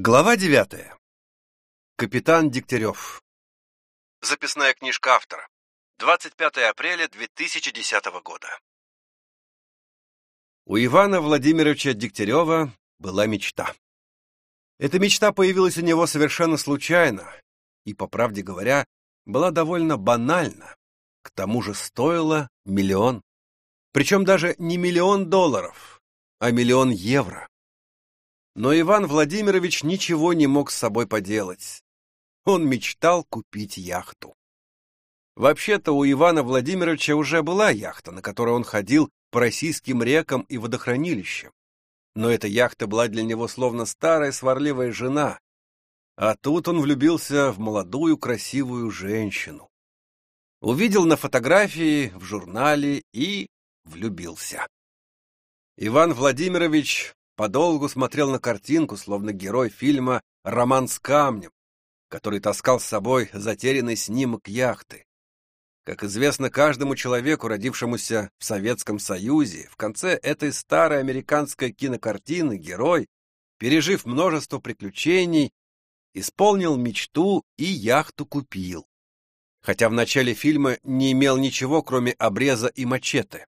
Глава девятая. Капитан Дегтярев. Записная книжка автора. 25 апреля 2010 года. У Ивана Владимировича Дегтярева была мечта. Эта мечта появилась у него совершенно случайно и, по правде говоря, была довольно банальна. К тому же стоила миллион. Причем даже не миллион долларов, а миллион евро. Но Иван Владимирович ничего не мог с собой поделать. Он мечтал купить яхту. Вообще-то у Ивана Владимировича уже была яхта, на которой он ходил по российским рекам и водохранилищам. Но эта яхта была для него словно старая сварливая жена. А тут он влюбился в молодую красивую женщину. Увидел на фотографии в журнале и влюбился. Иван Владимирович подолгу смотрел на картинку, словно герой фильма «Роман с камнем», который таскал с собой затерянный снимок яхты. Как известно каждому человеку, родившемуся в Советском Союзе, в конце этой старой американской кинокартины герой, пережив множество приключений, исполнил мечту и яхту купил. Хотя в начале фильма не имел ничего, кроме обреза и мачете.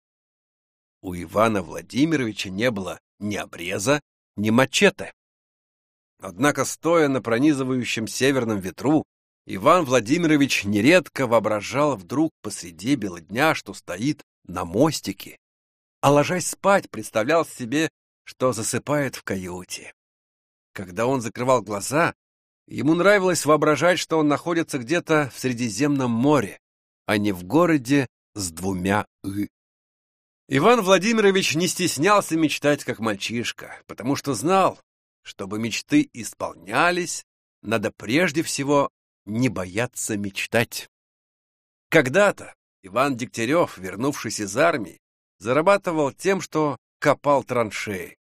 У Ивана Владимировича не было ни обреза, ни мачете. Однако, стоя на пронизывающем северном ветру, Иван Владимирович нередко воображал вдруг посреди бела дня, что стоит на мостике, а ложась спать, представлял себе, что засыпает в каюте. Когда он закрывал глаза, ему нравилось воображать, что он находится где-то в Средиземном море, а не в городе с двумя «ы». Иван Владимирович не стеснялся мечтать как мальчишка, потому что знал, чтобы мечты исполнялись, надо прежде всего не бояться мечтать. Когда-то Иван Дегтярев, вернувшись из армии, зарабатывал тем, что копал траншеи.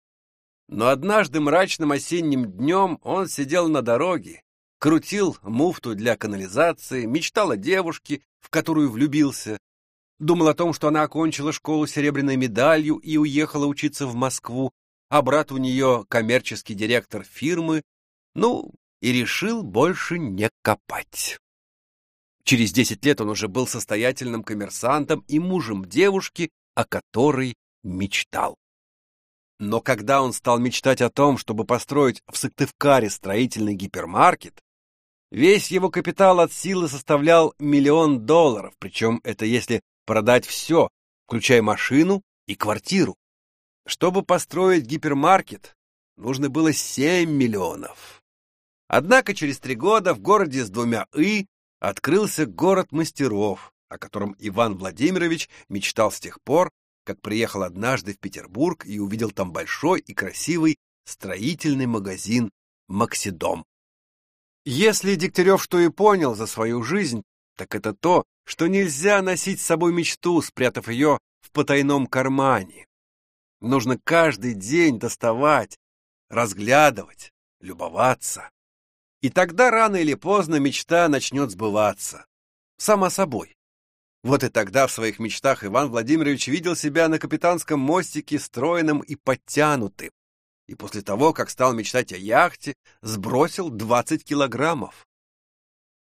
Но однажды мрачным осенним днем он сидел на дороге, крутил муфту для канализации, мечтал о девушке, в которую влюбился, Думал о том, что она окончила школу серебряной медалью и уехала учиться в Москву, а брат у нее коммерческий директор фирмы, ну, и решил больше не копать. Через десять лет он уже был состоятельным коммерсантом и мужем девушки, о которой мечтал. Но когда он стал мечтать о том, чтобы построить в Сыктывкаре строительный гипермаркет, весь его капитал от силы составлял миллион долларов, причем это если продать все, включая машину и квартиру. Чтобы построить гипермаркет, нужно было 7 миллионов. Однако через три года в городе с двумя «и» открылся город мастеров, о котором Иван Владимирович мечтал с тех пор, как приехал однажды в Петербург и увидел там большой и красивый строительный магазин «Максидом». Если Дегтярев что и понял за свою жизнь, так это то, что нельзя носить с собой мечту, спрятав ее в потайном кармане. Нужно каждый день доставать, разглядывать, любоваться. И тогда рано или поздно мечта начнет сбываться. Само собой. Вот и тогда в своих мечтах Иван Владимирович видел себя на капитанском мостике стройным и подтянутым. И после того, как стал мечтать о яхте, сбросил 20 килограммов.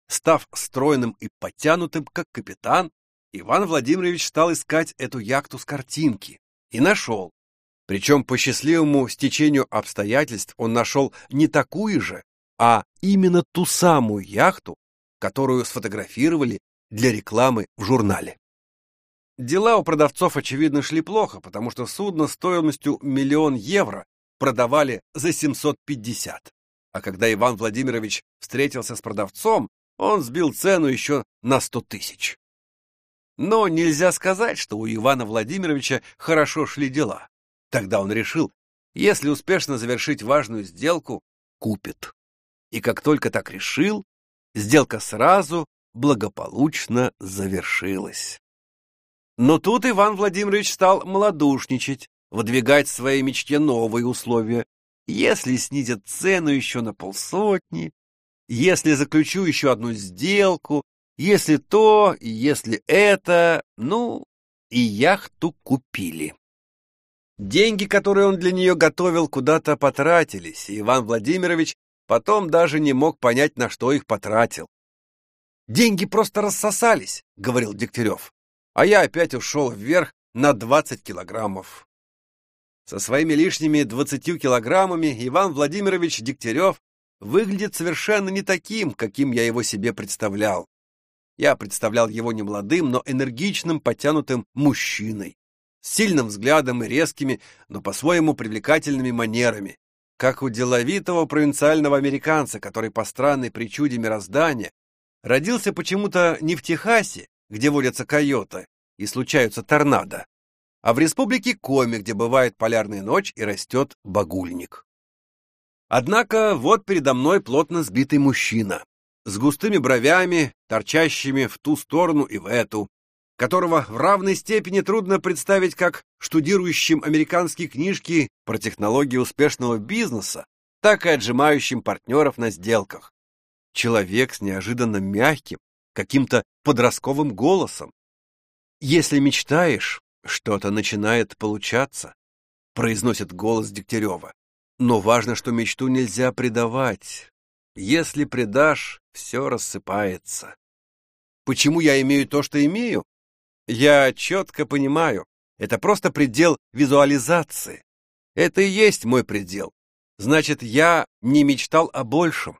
Став стройным и подтянутым, как капитан, Иван Владимирович стал искать эту яхту с картинки. И нашел. Причем по счастливому стечению обстоятельств он нашел не такую же, а именно ту самую яхту, которую сфотографировали для рекламы в журнале. Дела у продавцов, очевидно, шли плохо, потому что судно стоимостью миллион евро продавали за 750. А когда Иван Владимирович встретился с продавцом, он сбил цену еще на сто тысяч. Но нельзя сказать, что у Ивана Владимировича хорошо шли дела. Тогда он решил, если успешно завершить важную сделку, купит. И как только так решил, сделка сразу благополучно завершилась. Но тут Иван Владимирович стал малодушничать, выдвигать своей мечте новые условия. Если снизят цену еще на полсотни, если заключу еще одну сделку, если то, если это, ну, и яхту купили. Деньги, которые он для нее готовил, куда-то потратились, и Иван Владимирович Потом даже не мог понять, на что их потратил. «Деньги просто рассосались», — говорил Дегтярев. А я опять ушел вверх на 20 килограммов. Со своими лишними 20 килограммами Иван Владимирович Дегтярев выглядит совершенно не таким, каким я его себе представлял. Я представлял его не молодым, но энергичным, подтянутым мужчиной, с сильным взглядом и резкими, но по-своему привлекательными манерами, как у деловитого провинциального американца, который по странной причуде мироздания родился почему-то не в Техасе, где водятся койоты и случаются торнадо, а в республике Коми, где бывает полярная ночь и растет багульник. Однако вот передо мной плотно сбитый мужчина, с густыми бровями, торчащими в ту сторону и в эту, которого в равной степени трудно представить как штудирующим американские книжки про технологии успешного бизнеса, так и отжимающим партнеров на сделках. Человек с неожиданно мягким, каким-то подростковым голосом. Если мечтаешь, что-то начинает получаться, произносит голос Дегтярева. Но важно, что мечту нельзя предавать. Если предашь, все рассыпается. Почему я имею то, что имею? Я четко понимаю, это просто предел визуализации. Это и есть мой предел. Значит, я не мечтал о большем.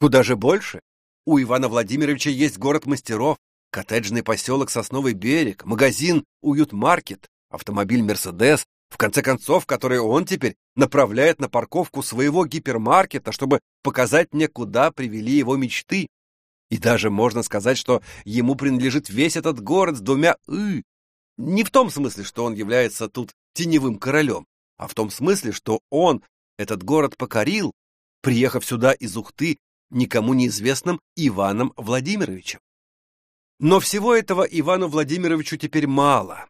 Куда же больше? У Ивана Владимировича есть город мастеров, коттеджный поселок Сосновый берег, магазин Уют-маркет, автомобиль Мерседес, в конце концов, который он теперь направляет на парковку своего гипермаркета, чтобы показать мне, куда привели его мечты. И даже можно сказать, что ему принадлежит весь этот город с двумя «ы». Не в том смысле, что он является тут теневым королем, а в том смысле, что он этот город покорил, приехав сюда из Ухты никому неизвестным Иваном Владимировичем. Но всего этого Ивану Владимировичу теперь мало.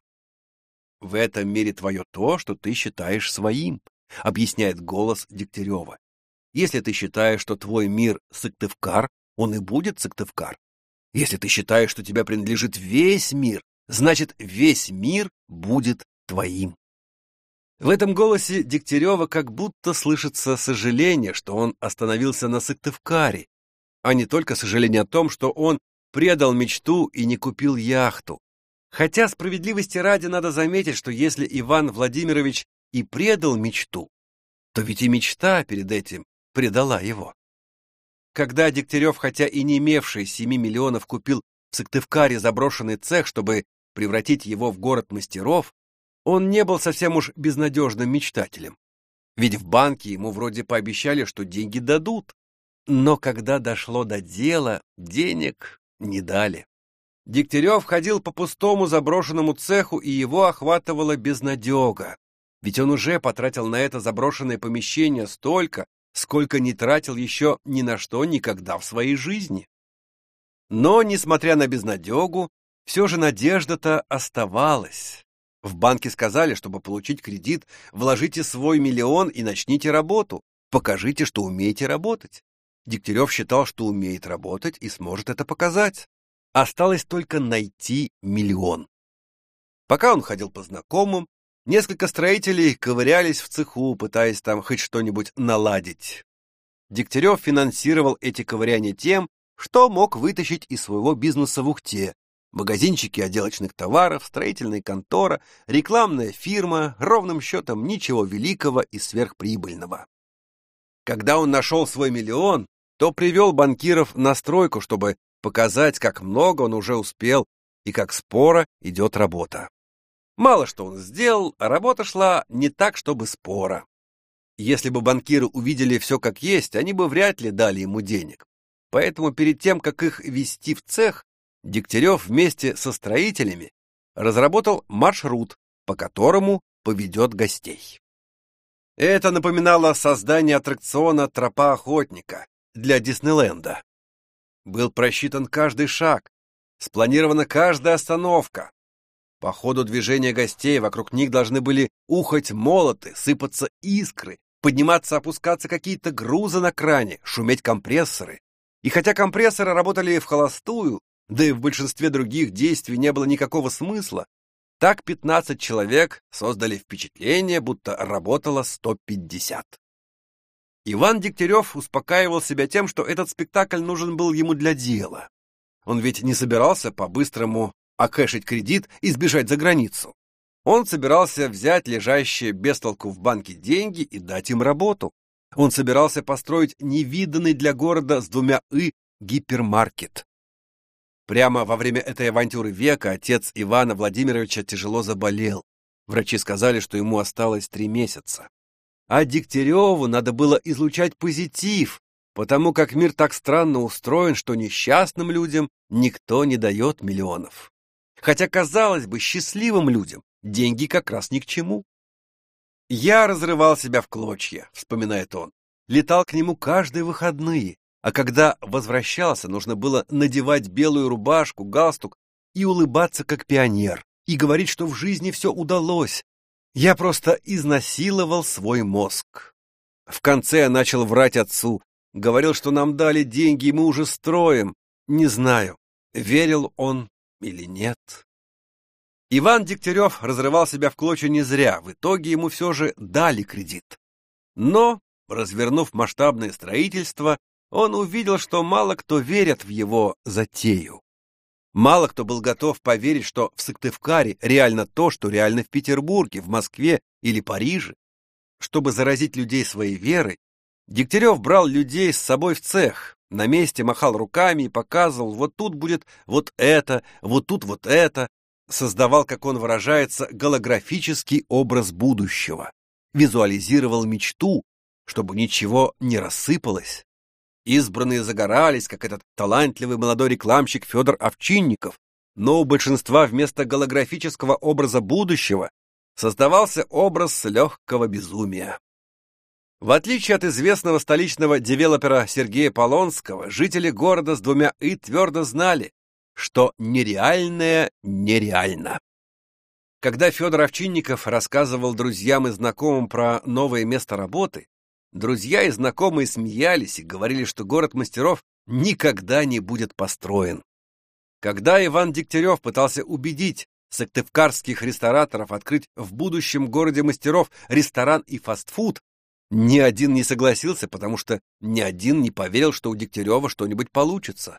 В этом мире твое то, что ты считаешь своим, объясняет голос Дегтярева. Если ты считаешь, что твой мир Сыктывкар, он и будет Сыктывкар. Если ты считаешь, что тебе принадлежит весь мир, значит, весь мир будет твоим. В этом голосе Дегтярева как будто слышится сожаление, что он остановился на Сыктывкаре, а не только сожаление о том, что он предал мечту и не купил яхту. Хотя справедливости ради надо заметить, что если Иван Владимирович и предал мечту, то ведь и мечта перед этим предала его. Когда Дегтярев, хотя и не имевший 7 миллионов, купил в Сыктывкаре заброшенный цех, чтобы превратить его в город мастеров, он не был совсем уж безнадежным мечтателем. Ведь в банке ему вроде пообещали, что деньги дадут. Но когда дошло до дела, денег не дали. Дегтярев ходил по пустому заброшенному цеху, и его охватывала безнадега. Ведь он уже потратил на это заброшенное помещение столько, сколько не тратил еще ни на что никогда в своей жизни. Но, несмотря на безнадегу, все же надежда-то оставалась. В банке сказали, чтобы получить кредит, вложите свой миллион и начните работу. Покажите, что умеете работать. Дегтярев считал, что умеет работать и сможет это показать. Осталось только найти миллион. Пока он ходил по знакомым, несколько строителей ковырялись в цеху, пытаясь там хоть что-нибудь наладить. Дегтярев финансировал эти ковыряния тем, что мог вытащить из своего бизнеса в Ухте, Магазинчики отделочных товаров, строительная контора, рекламная фирма, ровным счетом ничего великого и сверхприбыльного. Когда он нашел свой миллион, то привел банкиров на стройку, чтобы показать, как много он уже успел и как споро идет работа. Мало что он сделал, а работа шла не так, чтобы споро. Если бы банкиры увидели все как есть, они бы вряд ли дали ему денег. Поэтому перед тем, как их вести в цех, Дегтярев вместе со строителями разработал маршрут, по которому поведет гостей. Это напоминало создание аттракциона «Тропа охотника» для Диснейленда. Был просчитан каждый шаг, спланирована каждая остановка. По ходу движения гостей вокруг них должны были ухать молоты, сыпаться искры, подниматься-опускаться какие-то грузы на кране, шуметь компрессоры. И хотя компрессоры работали в холостую, да и в большинстве других действий не было никакого смысла, так 15 человек создали впечатление, будто работало 150. Иван Дегтярев успокаивал себя тем, что этот спектакль нужен был ему для дела. Он ведь не собирался по-быстрому окэшить кредит и сбежать за границу. Он собирался взять лежащие без толку в банке деньги и дать им работу. Он собирался построить невиданный для города с двумя «и» гипермаркет. Прямо во время этой авантюры века отец Ивана Владимировича тяжело заболел. Врачи сказали, что ему осталось три месяца. А Дегтяреву надо было излучать позитив, потому как мир так странно устроен, что несчастным людям никто не дает миллионов. Хотя, казалось бы, счастливым людям деньги как раз ни к чему. «Я разрывал себя в клочья», — вспоминает он. «Летал к нему каждые выходные, а когда возвращался, нужно было надевать белую рубашку, галстук и улыбаться как пионер, и говорить, что в жизни все удалось. Я просто изнасиловал свой мозг. В конце я начал врать отцу, говорил, что нам дали деньги, и мы уже строим. Не знаю, верил он или нет. Иван Дегтярев разрывал себя в клочья не зря, в итоге ему все же дали кредит. Но, развернув масштабное строительство, он увидел, что мало кто верит в его затею. Мало кто был готов поверить, что в Сыктывкаре реально то, что реально в Петербурге, в Москве или Париже. Чтобы заразить людей своей верой, Дегтярев брал людей с собой в цех, на месте махал руками и показывал, вот тут будет вот это, вот тут вот это, создавал, как он выражается, голографический образ будущего, визуализировал мечту, чтобы ничего не рассыпалось. Избранные загорались, как этот талантливый молодой рекламщик Федор Овчинников, но у большинства вместо голографического образа будущего создавался образ легкого безумия. В отличие от известного столичного девелопера Сергея Полонского, жители города с двумя «и» твердо знали, что нереальное нереально. Когда Федор Овчинников рассказывал друзьям и знакомым про новое место работы, Друзья и знакомые смеялись и говорили, что город мастеров никогда не будет построен. Когда Иван Дегтярев пытался убедить сыктывкарских рестораторов открыть в будущем городе мастеров ресторан и фастфуд, ни один не согласился, потому что ни один не поверил, что у Дегтярева что-нибудь получится.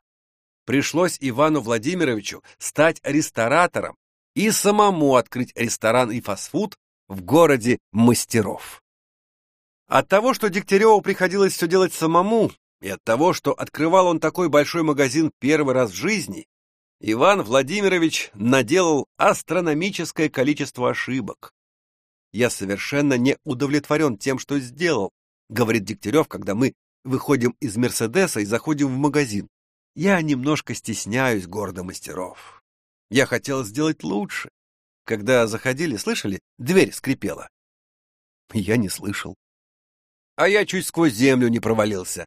Пришлось Ивану Владимировичу стать ресторатором и самому открыть ресторан и фастфуд в городе мастеров. От того, что Дегтяреву приходилось все делать самому, и от того, что открывал он такой большой магазин первый раз в жизни, Иван Владимирович наделал астрономическое количество ошибок. «Я совершенно не удовлетворен тем, что сделал», — говорит Дегтярев, когда мы выходим из «Мерседеса» и заходим в магазин. «Я немножко стесняюсь города мастеров. Я хотел сделать лучше. Когда заходили, слышали, дверь скрипела. Я не слышал а я чуть сквозь землю не провалился.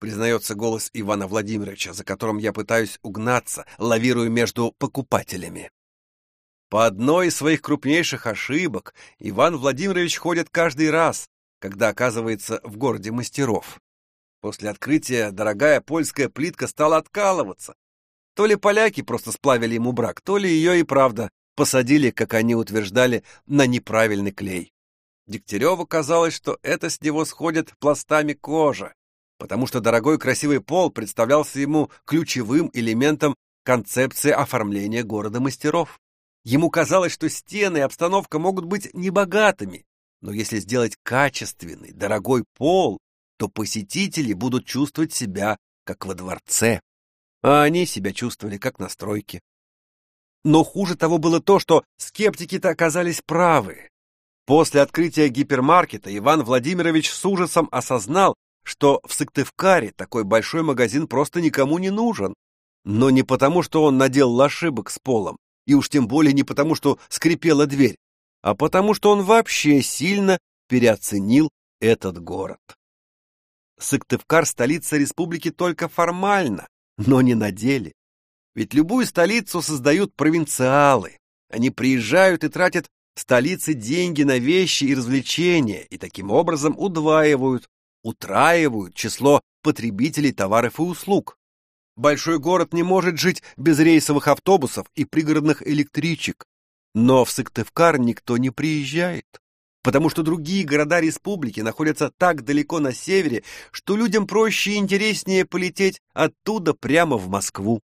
Признается голос Ивана Владимировича, за которым я пытаюсь угнаться, лавируя между покупателями. По одной из своих крупнейших ошибок Иван Владимирович ходит каждый раз, когда оказывается в городе мастеров. После открытия дорогая польская плитка стала откалываться. То ли поляки просто сплавили ему брак, то ли ее и правда посадили, как они утверждали, на неправильный клей. Дегтяреву казалось, что это с него сходит пластами кожи, потому что дорогой красивый пол представлялся ему ключевым элементом концепции оформления города мастеров. Ему казалось, что стены и обстановка могут быть небогатыми, но если сделать качественный, дорогой пол, то посетители будут чувствовать себя как во дворце, а они себя чувствовали как на стройке. Но хуже того было то, что скептики-то оказались правы. После открытия гипермаркета Иван Владимирович с ужасом осознал, что в Сыктывкаре такой большой магазин просто никому не нужен. Но не потому, что он наделал ошибок с полом, и уж тем более не потому, что скрипела дверь, а потому, что он вообще сильно переоценил этот город. Сыктывкар – столица республики только формально, но не на деле. Ведь любую столицу создают провинциалы. Они приезжают и тратят столицы деньги на вещи и развлечения и таким образом удваивают, утраивают число потребителей товаров и услуг. Большой город не может жить без рейсовых автобусов и пригородных электричек, но в Сыктывкар никто не приезжает. потому что другие города республики находятся так далеко на севере, что людям проще и интереснее полететь оттуда прямо в Москву.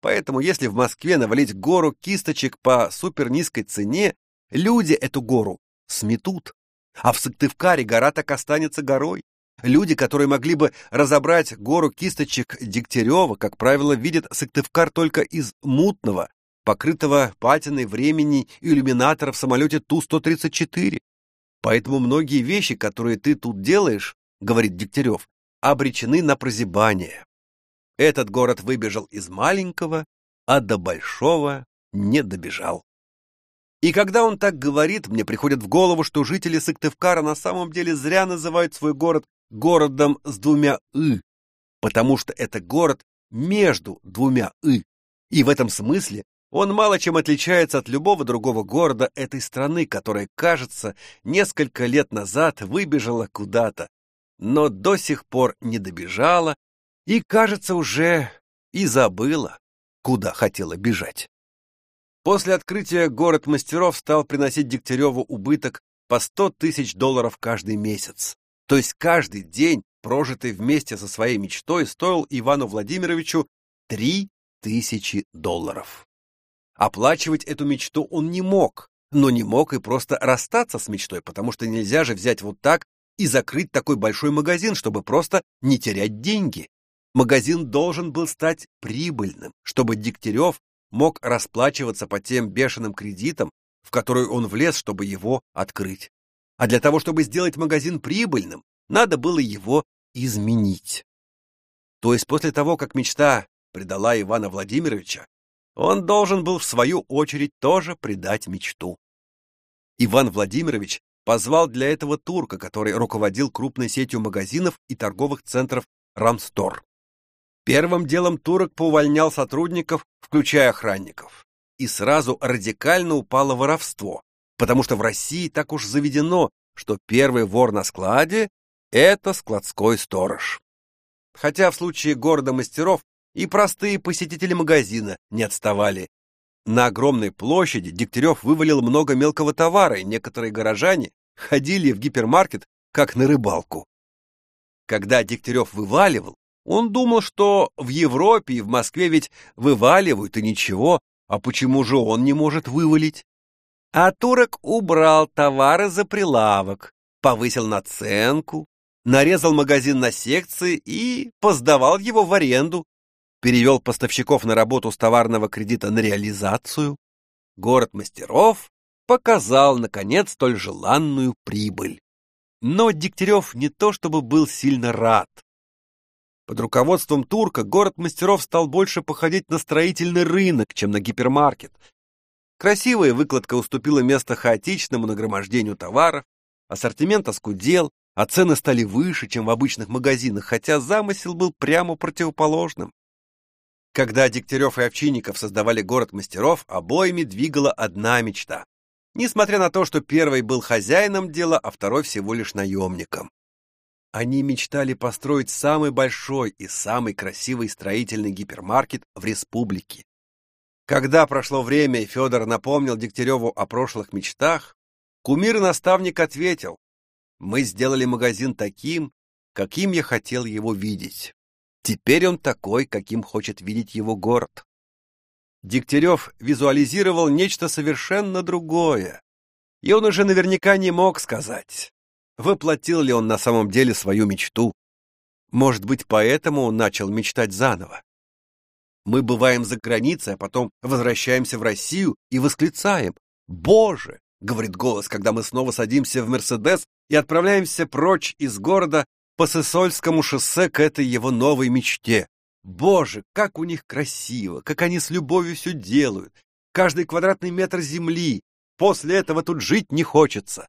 Поэтому если в Москве навалить гору кисточек по супернизкой цене, люди эту гору сметут. А в Сыктывкаре гора так останется горой. Люди, которые могли бы разобрать гору кисточек Дегтярева, как правило, видят Сыктывкар только из мутного, покрытого патиной времени иллюминатора в самолете Ту-134. Поэтому многие вещи, которые ты тут делаешь, говорит Дегтярев, обречены на прозябание. Этот город выбежал из маленького, а до большого не добежал. И когда он так говорит, мне приходит в голову, что жители Сыктывкара на самом деле зря называют свой город городом с двумя «ы», потому что это город между двумя «ы». И в этом смысле он мало чем отличается от любого другого города этой страны, которая, кажется, несколько лет назад выбежала куда-то, но до сих пор не добежала и, кажется, уже и забыла, куда хотела бежать. После открытия город мастеров стал приносить Дегтяреву убыток по 100 тысяч долларов каждый месяц. То есть каждый день, прожитый вместе со своей мечтой, стоил Ивану Владимировичу 3 тысячи долларов. Оплачивать эту мечту он не мог, но не мог и просто расстаться с мечтой, потому что нельзя же взять вот так и закрыть такой большой магазин, чтобы просто не терять деньги. Магазин должен был стать прибыльным, чтобы Дегтярев мог расплачиваться по тем бешеным кредитам, в которые он влез, чтобы его открыть. А для того, чтобы сделать магазин прибыльным, надо было его изменить. То есть после того, как мечта предала Ивана Владимировича, он должен был в свою очередь тоже предать мечту. Иван Владимирович позвал для этого турка, который руководил крупной сетью магазинов и торговых центров Рамстор. Первым делом турок поувольнял сотрудников, включая охранников. И сразу радикально упало воровство, потому что в России так уж заведено, что первый вор на складе – это складской сторож. Хотя в случае города мастеров и простые посетители магазина не отставали. На огромной площади Дегтярев вывалил много мелкого товара, и некоторые горожане ходили в гипермаркет как на рыбалку. Когда Дегтярев вываливал, он думал, что в Европе и в Москве ведь вываливают и ничего, а почему же он не может вывалить? А турок убрал товары за прилавок, повысил наценку, нарезал магазин на секции и поздавал его в аренду, перевел поставщиков на работу с товарного кредита на реализацию. Город мастеров показал, наконец, столь желанную прибыль. Но Дегтярев не то чтобы был сильно рад. Под руководством турка город мастеров стал больше походить на строительный рынок, чем на гипермаркет. Красивая выкладка уступила место хаотичному нагромождению товаров, ассортимент оскудел, а цены стали выше, чем в обычных магазинах, хотя замысел был прямо противоположным. Когда Дегтярев и Овчинников создавали город мастеров, обоими двигала одна мечта. Несмотря на то, что первый был хозяином дела, а второй всего лишь наемником. Они мечтали построить самый большой и самый красивый строительный гипермаркет в республике. Когда прошло время и Федор напомнил Дегтяреву о прошлых мечтах, кумир и наставник ответил, «Мы сделали магазин таким, каким я хотел его видеть. Теперь он такой, каким хочет видеть его город». Дегтярев визуализировал нечто совершенно другое, и он уже наверняка не мог сказать, Воплотил ли он на самом деле свою мечту? Может быть, поэтому он начал мечтать заново? Мы бываем за границей, а потом возвращаемся в Россию и восклицаем «Боже!» — говорит голос, когда мы снова садимся в «Мерседес» и отправляемся прочь из города по Сысольскому шоссе к этой его новой мечте. Боже, как у них красиво, как они с любовью все делают. Каждый квадратный метр земли. После этого тут жить не хочется.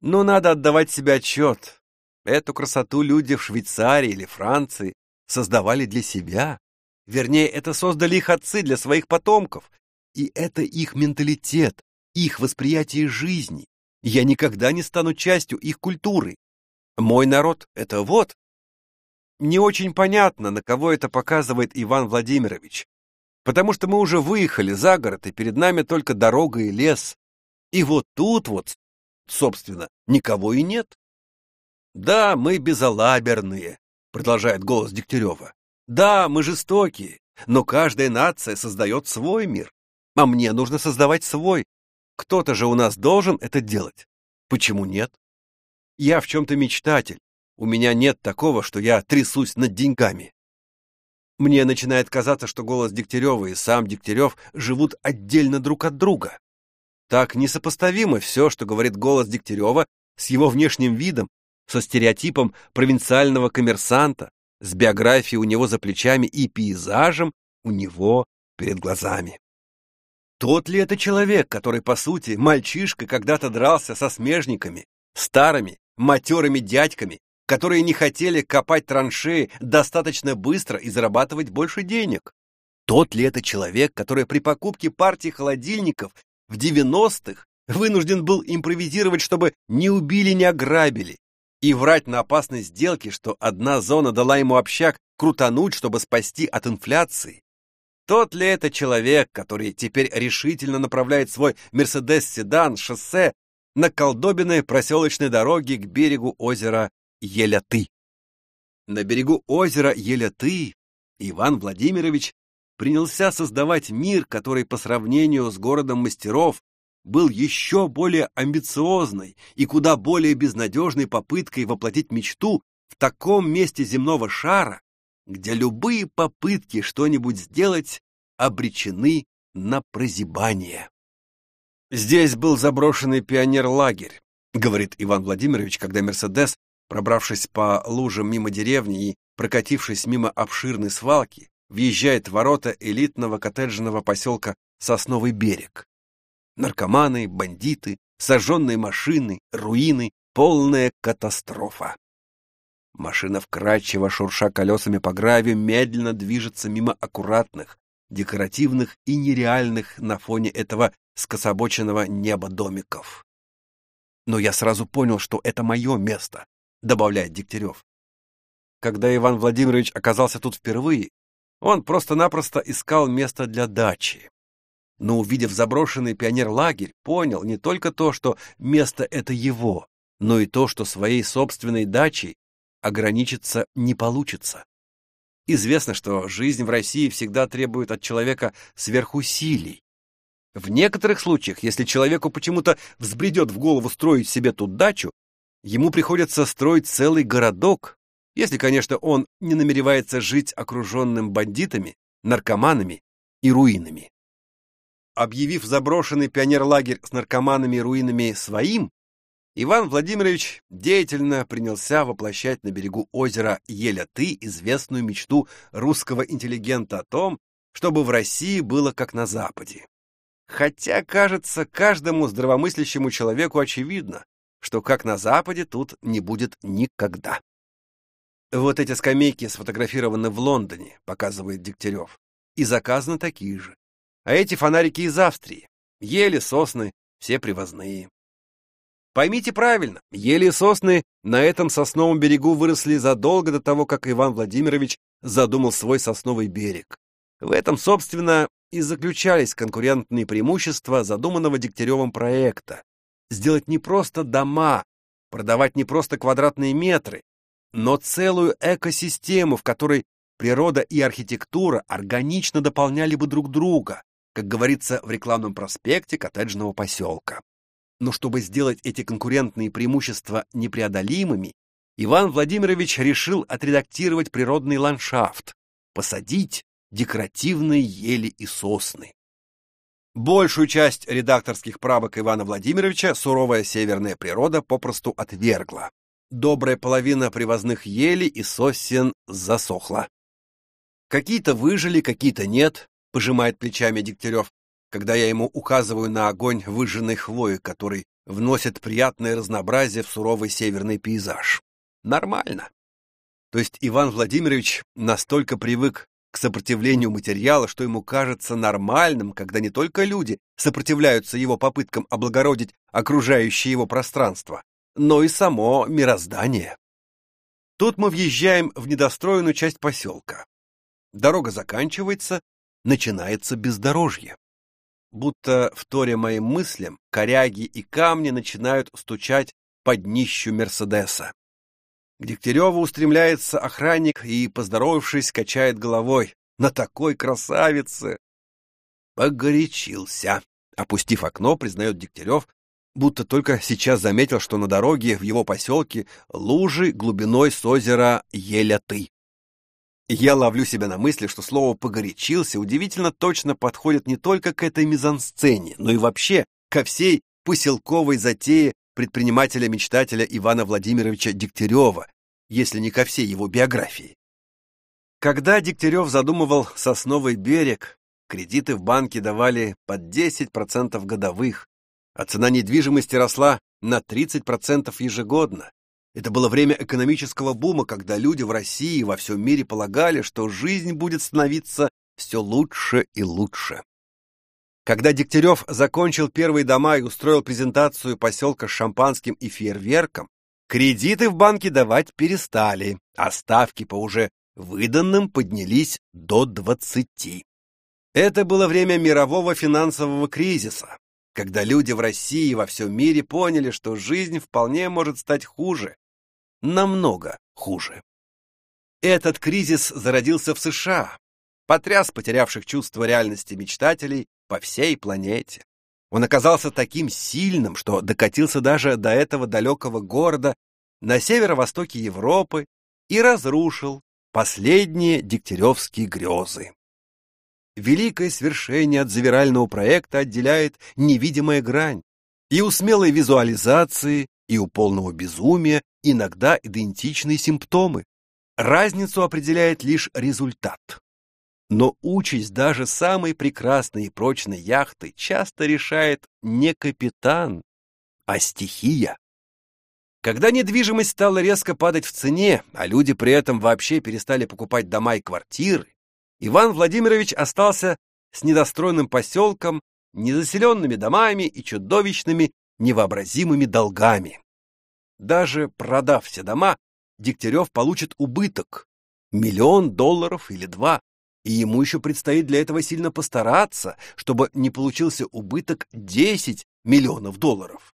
Но надо отдавать себе отчет. Эту красоту люди в Швейцарии или Франции создавали для себя. Вернее, это создали их отцы для своих потомков. И это их менталитет, их восприятие жизни. Я никогда не стану частью их культуры. Мой народ — это вот. Не очень понятно, на кого это показывает Иван Владимирович. Потому что мы уже выехали за город, и перед нами только дорога и лес. И вот тут вот собственно, никого и нет. Да, мы безалаберные, продолжает голос Дегтярева. Да, мы жестокие, но каждая нация создает свой мир. А мне нужно создавать свой. Кто-то же у нас должен это делать. Почему нет? Я в чем-то мечтатель. У меня нет такого, что я трясусь над деньгами. Мне начинает казаться, что голос Дегтярева и сам Дегтярев живут отдельно друг от друга. Так несопоставимо все, что говорит голос Дегтярева с его внешним видом, со стереотипом провинциального коммерсанта, с биографией у него за плечами и пейзажем у него перед глазами. Тот ли это человек, который, по сути, мальчишка когда-то дрался со смежниками, старыми, матерыми дядьками, которые не хотели копать траншеи достаточно быстро и зарабатывать больше денег? Тот ли это человек, который при покупке партии холодильников в 90-х вынужден был импровизировать, чтобы не убили, не ограбили, и врать на опасной сделке, что одна зона дала ему общак крутануть, чтобы спасти от инфляции? Тот ли это человек, который теперь решительно направляет свой Мерседес-седан шоссе на колдобиной проселочной дороге к берегу озера Еляты? На берегу озера Еляты Иван Владимирович принялся создавать мир, который по сравнению с городом мастеров был еще более амбициозной и куда более безнадежной попыткой воплотить мечту в таком месте земного шара, где любые попытки что-нибудь сделать обречены на прозябание. Здесь был заброшенный пионер-лагерь, говорит Иван Владимирович, когда Мерседес, пробравшись по лужам мимо деревни и прокатившись мимо обширной свалки, въезжает в ворота элитного коттеджного поселка Сосновый берег. Наркоманы, бандиты, сожженные машины, руины, полная катастрофа. Машина вкрадчиво, шурша колесами по гравию, медленно движется мимо аккуратных, декоративных и нереальных на фоне этого скособоченного неба домиков. Но я сразу понял, что это мое место, добавляет Дегтярев. Когда Иван Владимирович оказался тут впервые, он просто-напросто искал место для дачи. Но увидев заброшенный пионерлагерь, понял не только то, что место это его, но и то, что своей собственной дачей ограничиться не получится. Известно, что жизнь в России всегда требует от человека сверхусилий. В некоторых случаях, если человеку почему-то взбредет в голову строить себе тут дачу, ему приходится строить целый городок, если, конечно, он не намеревается жить окруженным бандитами, наркоманами и руинами. Объявив заброшенный пионерлагерь с наркоманами и руинами своим, Иван Владимирович деятельно принялся воплощать на берегу озера Еля-Ты известную мечту русского интеллигента о том, чтобы в России было как на Западе. Хотя, кажется, каждому здравомыслящему человеку очевидно, что как на Западе тут не будет никогда. Вот эти скамейки сфотографированы в Лондоне, показывает Дегтярев, и заказаны такие же. А эти фонарики из Австрии. Ели, сосны, все привозные. Поймите правильно, ели сосны на этом сосновом берегу выросли задолго до того, как Иван Владимирович задумал свой сосновый берег. В этом, собственно, и заключались конкурентные преимущества задуманного Дегтяревым проекта. Сделать не просто дома, продавать не просто квадратные метры, но целую экосистему, в которой природа и архитектура органично дополняли бы друг друга, как говорится в рекламном проспекте коттеджного поселка. Но чтобы сделать эти конкурентные преимущества непреодолимыми, Иван Владимирович решил отредактировать природный ландшафт, посадить декоративные ели и сосны. Большую часть редакторских правок Ивана Владимировича суровая северная природа попросту отвергла. Добрая половина привозных елей и сосен засохла. Какие-то выжили, какие-то нет, пожимает плечами Дегтярев, когда я ему указываю на огонь выжженной хвои, который вносит приятное разнообразие в суровый северный пейзаж. Нормально. То есть Иван Владимирович настолько привык к сопротивлению материала, что ему кажется нормальным, когда не только люди сопротивляются его попыткам облагородить окружающее его пространство, но и само мироздание. Тут мы въезжаем в недостроенную часть поселка. Дорога заканчивается, начинается бездорожье. будто, вторя моим мыслям, коряги и камни начинают стучать под днищу Мерседеса. К Дегтяреву устремляется охранник и, поздоровавшись, качает головой. На такой красавице! Погорячился. Опустив окно, признает Дегтярев, будто только сейчас заметил, что на дороге в его поселке лужи глубиной с озера Еляты. Я ловлю себя на мысли, что слово «погорячился» удивительно точно подходит не только к этой мизансцене, но и вообще ко всей поселковой затее предпринимателя-мечтателя Ивана Владимировича Дегтярева, если не ко всей его биографии. Когда Дегтярев задумывал «Сосновый берег», кредиты в банке давали под 10% годовых, а цена недвижимости росла на 30% ежегодно. Это было время экономического бума, когда люди в России и во всем мире полагали, что жизнь будет становиться все лучше и лучше. Когда Дегтярев закончил первые дома и устроил презентацию поселка с шампанским и фейерверком, кредиты в банке давать перестали, а ставки по уже выданным поднялись до 20. Это было время мирового финансового кризиса, когда люди в России и во всем мире поняли, что жизнь вполне может стать хуже, намного хуже. Этот кризис зародился в США, потряс потерявших чувство реальности мечтателей по всей планете. Он оказался таким сильным, что докатился даже до этого далекого города на северо-востоке Европы и разрушил последние дегтяревские грезы. Великое свершение от завирального проекта отделяет невидимая грань, и у смелой визуализации, и у полного безумия иногда идентичные симптомы. Разницу определяет лишь результат. Но участь даже самой прекрасной и прочной яхты часто решает не капитан, а стихия. Когда недвижимость стала резко падать в цене, а люди при этом вообще перестали покупать дома и квартиры, Иван Владимирович остался с недостроенным поселком, незаселенными домами и чудовищными невообразимыми долгами. Даже продав все дома, Дегтярев получит убыток – миллион долларов или два, и ему еще предстоит для этого сильно постараться, чтобы не получился убыток 10 миллионов долларов.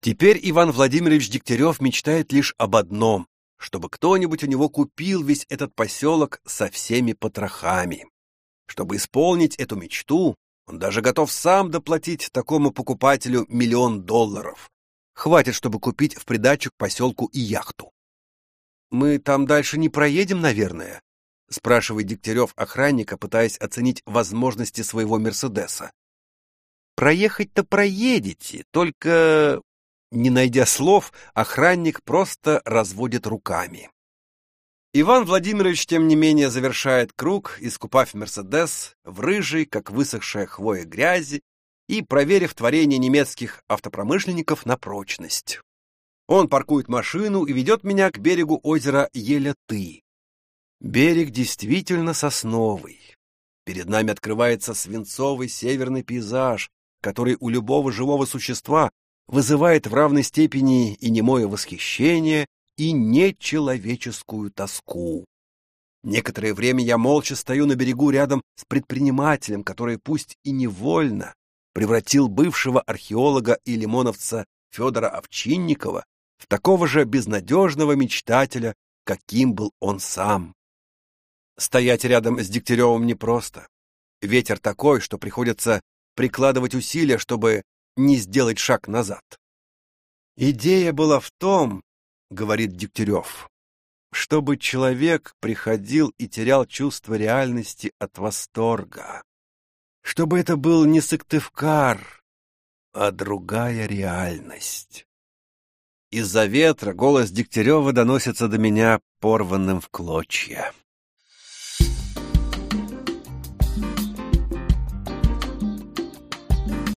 Теперь Иван Владимирович Дегтярев мечтает лишь об одном – чтобы кто-нибудь у него купил весь этот поселок со всеми потрохами. Чтобы исполнить эту мечту, он даже готов сам доплатить такому покупателю миллион долларов. Хватит, чтобы купить в придачу к поселку и яхту. «Мы там дальше не проедем, наверное?» — спрашивает Дегтярев охранника, пытаясь оценить возможности своего «Мерседеса». «Проехать-то проедете, только не найдя слов, охранник просто разводит руками. Иван Владимирович, тем не менее, завершает круг, искупав «Мерседес» в рыжей, как высохшая хвоя грязи, и проверив творение немецких автопромышленников на прочность. Он паркует машину и ведет меня к берегу озера Еляты. Берег действительно сосновый. Перед нами открывается свинцовый северный пейзаж, который у любого живого существа вызывает в равной степени и немое восхищение, и нечеловеческую тоску. Некоторое время я молча стою на берегу рядом с предпринимателем, который пусть и невольно превратил бывшего археолога и лимоновца Федора Овчинникова в такого же безнадежного мечтателя, каким был он сам. Стоять рядом с Дегтяревым непросто. Ветер такой, что приходится прикладывать усилия, чтобы не сделать шаг назад. Идея была в том, говорит Дегтярев, чтобы человек приходил и терял чувство реальности от восторга. Чтобы это был не Сыктывкар, а другая реальность. Из-за ветра голос Дегтярева доносится до меня порванным в клочья.